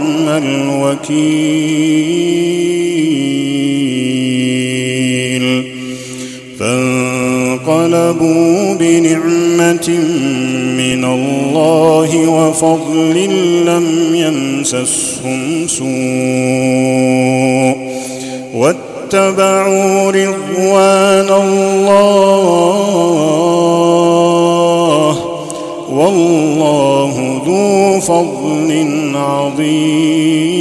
ونعم الوكيل فانقلبوا بنعمة من الله وفضل لم يمسسهم سوء. واتبعوا رضوان الله فضل عظيم.